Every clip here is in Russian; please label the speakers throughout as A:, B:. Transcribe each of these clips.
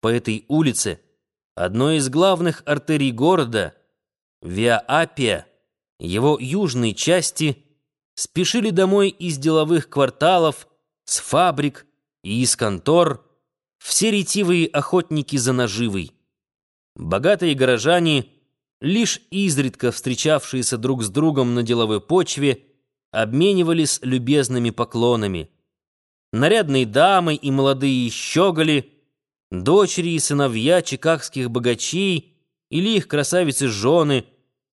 A: по этой улице, одной из главных артерий города, Виа Апия, его южной части, спешили домой из деловых кварталов, с фабрик и из контор все ретивые охотники за наживой. Богатые горожане, лишь изредка встречавшиеся друг с другом на деловой почве, обменивались любезными поклонами. Нарядные дамы и молодые щеголи, дочери и сыновья чикагских богачей или их красавицы-жены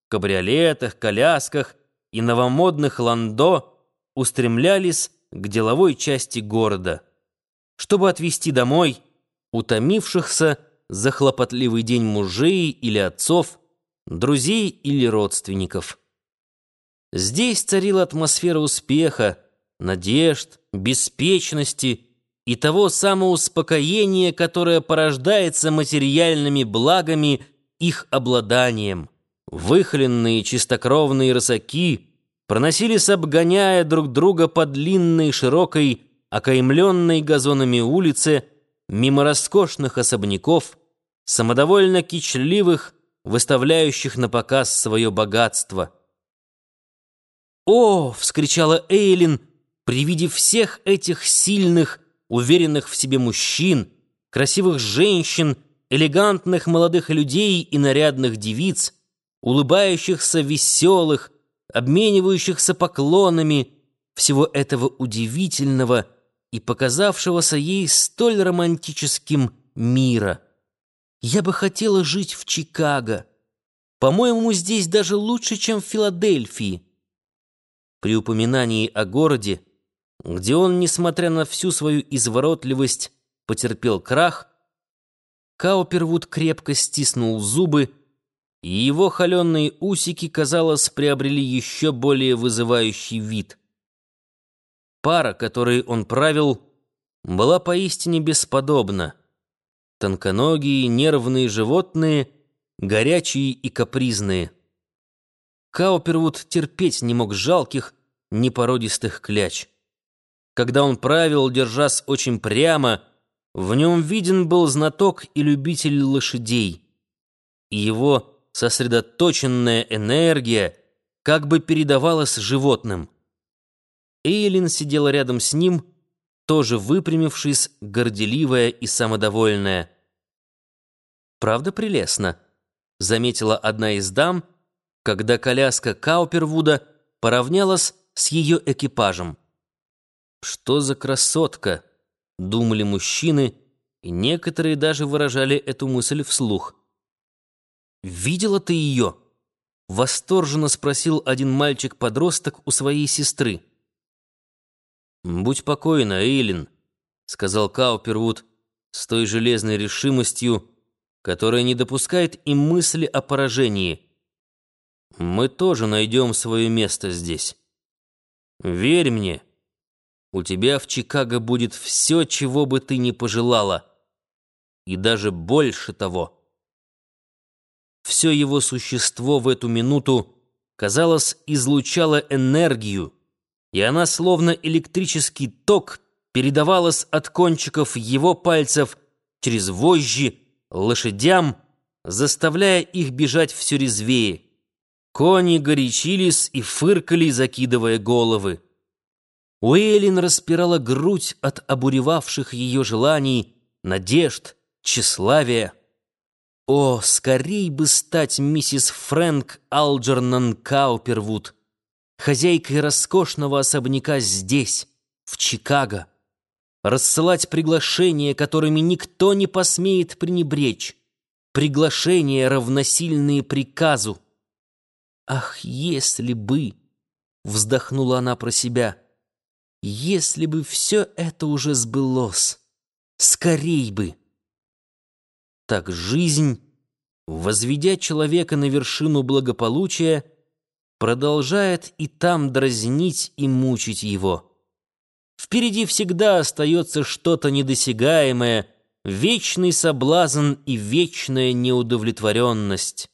A: в кабриолетах, колясках и новомодных ландо устремлялись к деловой части города, чтобы отвезти домой утомившихся за хлопотливый день мужей или отцов, друзей или родственников. Здесь царила атмосфера успеха, надежд, беспечности и того самоуспокоения, которое порождается материальными благами их обладанием. Выхоленные чистокровные рысаки проносились, обгоняя друг друга по длинной, широкой, окаймленной газонами улице, мимо роскошных особняков, самодовольно кичливых, выставляющих на показ свое богатство. «О!» — вскричала Эйлин, при виде всех этих сильных, уверенных в себе мужчин, красивых женщин, элегантных молодых людей и нарядных девиц, улыбающихся веселых, обменивающихся поклонами, всего этого удивительного и показавшегося ей столь романтическим мира. Я бы хотела жить в Чикаго. По-моему, здесь даже лучше, чем в Филадельфии. При упоминании о городе, где он, несмотря на всю свою изворотливость, потерпел крах, Каупервуд крепко стиснул зубы, и его холеные усики, казалось, приобрели еще более вызывающий вид. Пара, которой он правил, была поистине бесподобна. Тонконогие, нервные животные, горячие и капризные. Каупервуд терпеть не мог жалких, непородистых кляч. Когда он правил, держась очень прямо, в нем виден был знаток и любитель лошадей. И его сосредоточенная энергия как бы передавалась животным. Эйлин сидела рядом с ним, тоже выпрямившись, горделивая и самодовольная. «Правда прелестно», — заметила одна из дам, когда коляска Каупервуда поравнялась с ее экипажем. «Что за красотка!» — думали мужчины, и некоторые даже выражали эту мысль вслух. «Видела ты ее?» — восторженно спросил один мальчик-подросток у своей сестры. «Будь покойна, Эйлин», — сказал Каупервуд с той железной решимостью, которая не допускает и мысли о поражении. «Мы тоже найдем свое место здесь. Верь мне, у тебя в Чикаго будет все, чего бы ты ни пожелала, и даже больше того». Все его существо в эту минуту, казалось, излучало энергию, и она, словно электрический ток, передавалась от кончиков его пальцев через вожжи лошадям, заставляя их бежать все резвее. Кони горячились и фыркали, закидывая головы. Уэйлин распирала грудь от обуревавших ее желаний, надежд, тщеславия. О, скорей бы стать миссис Фрэнк Алджернан Каупервуд! хозяйкой роскошного особняка здесь, в Чикаго, рассылать приглашения, которыми никто не посмеет пренебречь, приглашения, равносильные приказу. «Ах, если бы!» — вздохнула она про себя. «Если бы все это уже сбылось! Скорей бы!» Так жизнь, возведя человека на вершину благополучия, продолжает и там дразнить и мучить его. Впереди всегда остается что-то недосягаемое, вечный соблазн и вечная неудовлетворенность.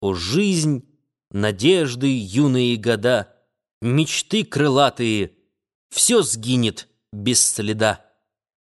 A: О, жизнь, надежды, юные года, мечты крылатые, все сгинет без следа.